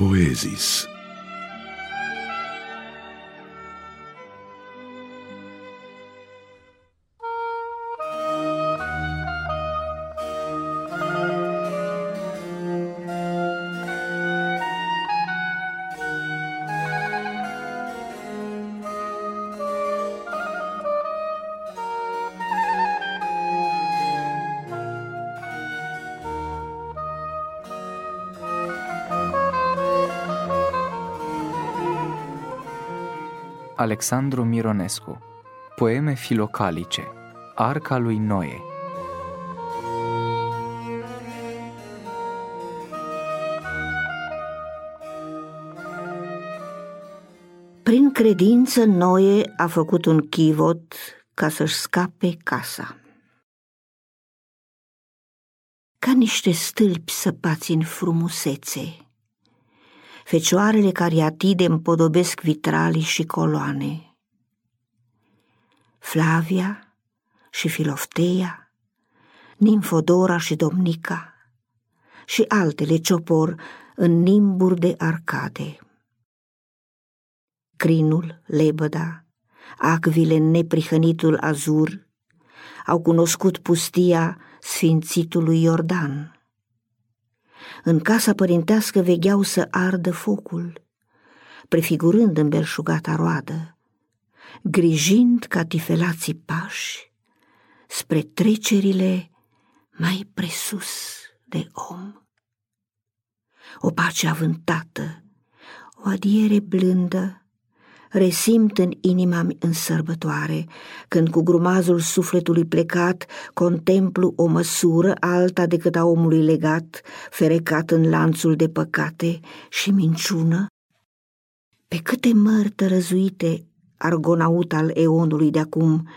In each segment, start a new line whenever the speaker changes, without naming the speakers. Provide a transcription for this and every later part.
poesis.
Alexandru Mironescu. Poeme filocalice. Arca lui Noe.
Prin credință, Noe a făcut un chivot ca să-și scape casa. Ca niște stâlpi săpați în frumusețe, fecioarele cariatide împodobesc vitralii și coloane. Flavia și Filofteia, Nimfodora și Domnica și altele ciopor în nimburi de arcade. Crinul, lebăda, acvile în neprihănitul azur au cunoscut pustia sfințitului Iordan în casa părintească vegheau să ardă focul, prefigurând belșugata roadă, grijind ca tifelații pași spre trecerile mai presus de om. O pace avântată, o adiere blândă, resimt în inima în sărbătoare, când cu grumazul sufletului plecat contemplu o măsură alta decât a omului legat, ferecat în lanțul de păcate și minciună? Pe câte mări tărăzuite, argonaut al eonului de acum,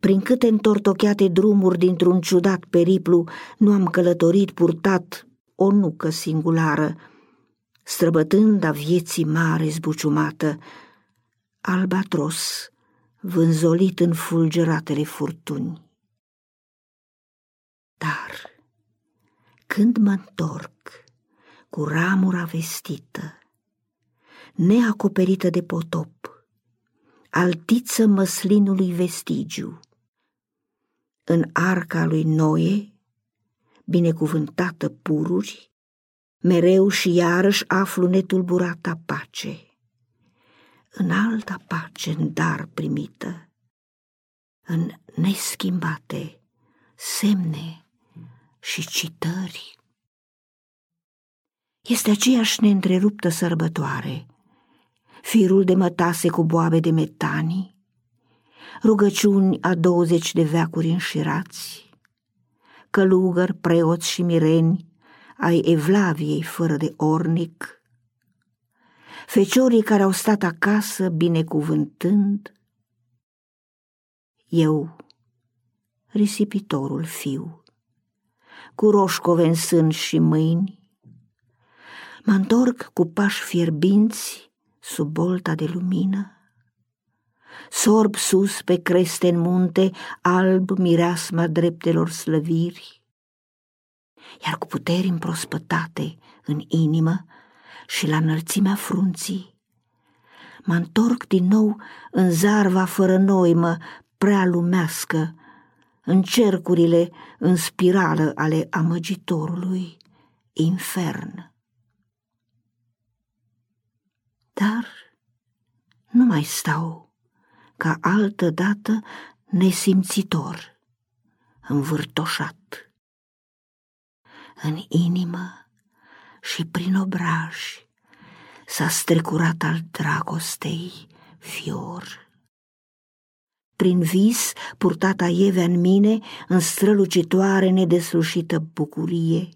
prin câte întortocheate drumuri dintr-un ciudat periplu nu am călătorit purtat o nucă singulară, străbătând a vieții mare zbuciumată, albatros, vânzolit în fulgeratele furtuni. Dar, când mă întorc cu ramura vestită, neacoperită de potop, altiță măslinului vestigiu, în arca lui Noe, binecuvântată pururi, mereu și iarăși aflu netulburata pace în alta pace în dar primită, în neschimbate semne și citări. Este aceeași neîntreruptă sărbătoare, firul de mătase cu boabe de metanii, rugăciuni a douăzeci de veacuri înșirați, călugări, preoți și mireni ai Evlaviei fără de ornic, feciorii care au stat acasă binecuvântând, eu, risipitorul fiu, cu roșcove în sân și mâini, mă întorc cu pași fierbinți sub bolta de lumină, sorb sus pe creste în munte alb mireasma dreptelor slăviri, iar cu puteri împrospătate în inimă și la înălțimea frunții. Mă întorc din nou în zarva fără noimă, prea lumească, în cercurile în spirală ale amăgitorului, infern. Dar nu mai stau ca altă dată nesimțitor, învârtoșat. În inimă și prin obraj s-a strecurat al dragostei fior. Prin vis, purtata ievea în mine, în strălucitoare nedeslușită bucurie.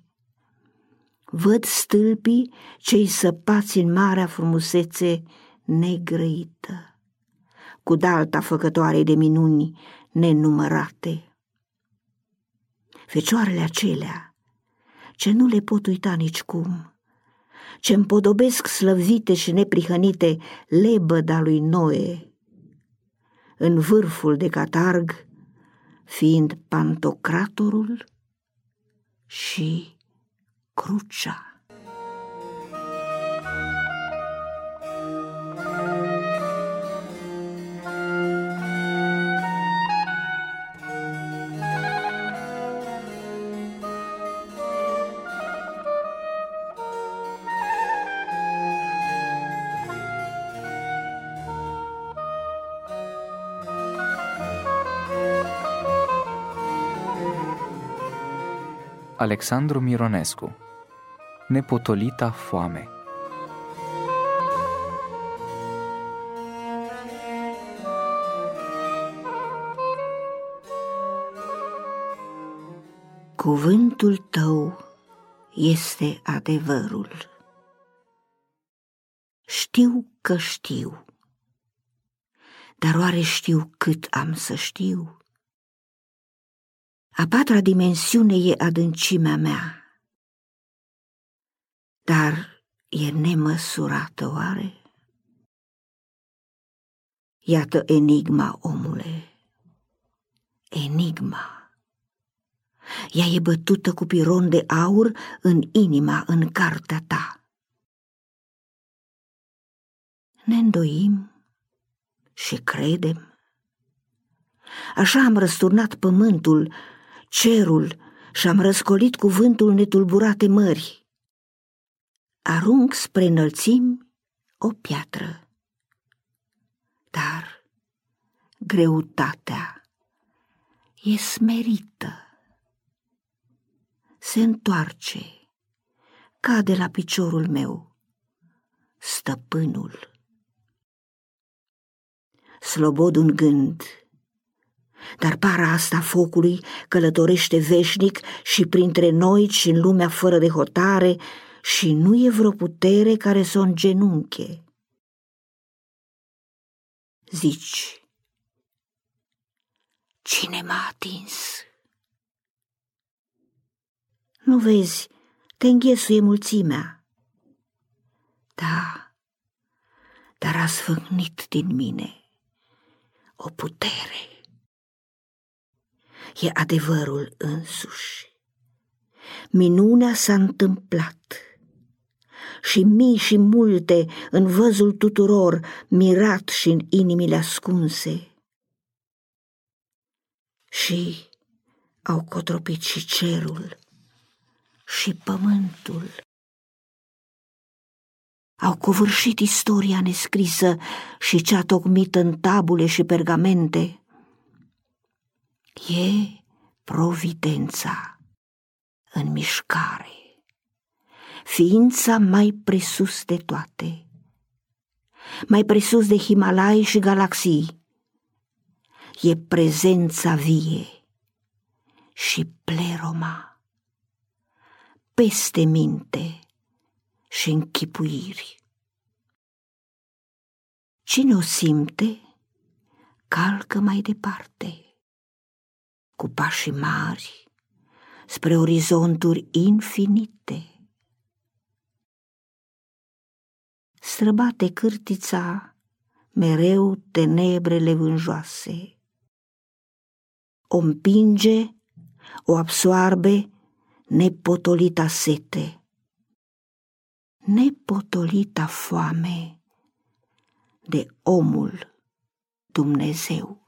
Văd stâlpii cei săpați în marea frumusețe negrăită, cu dalta făcătoare de minuni nenumărate. Fecioarele acelea, ce nu le pot uita nicicum, ce împodobesc slăvite și neprihănite lebăda lui Noe, în vârful de catarg, fiind pantocratorul și crucea.
Alexandru Mironescu Nepotolita foame
Cuvântul tău este adevărul. Știu că știu, dar oare știu cât am să știu? A patra dimensiune e adâncimea mea, dar e nemăsurată oare? Iată enigma, omule, enigma. Ea e bătută cu piron de aur în inima, în cartea ta. Ne îndoim și credem. Așa am răsturnat pământul cerul și am răscolit cuvântul netulburate mări. Arunc spre înălțimi o piatră, dar greutatea e smerită. Se întoarce, cade la piciorul meu, stăpânul. Slobod un gând, dar para asta focului călătorește veșnic și printre noi și în lumea fără de hotare și nu e vreo putere care să o îngenunche. Zici, cine m-a atins? Nu vezi, te înghesuie mulțimea. Da, dar a sfârnit din mine o putere e adevărul însuși. Minunea s-a întâmplat și mii și multe în văzul tuturor, mirat și în inimile ascunse. Și au cotropit și cerul și pământul. Au covârșit istoria nescrisă și cea tocmită în tabule și pergamente e providența în mișcare, ființa mai presus de toate, mai presus de Himalai și galaxii, e prezența vie și pleroma, peste minte și închipuiri. Cine o simte, calcă mai departe cu pași mari spre orizonturi infinite. Străbate cârtița mereu tenebrele vânjoase. O împinge, o absoarbe nepotolita sete, nepotolita foame de omul Dumnezeu.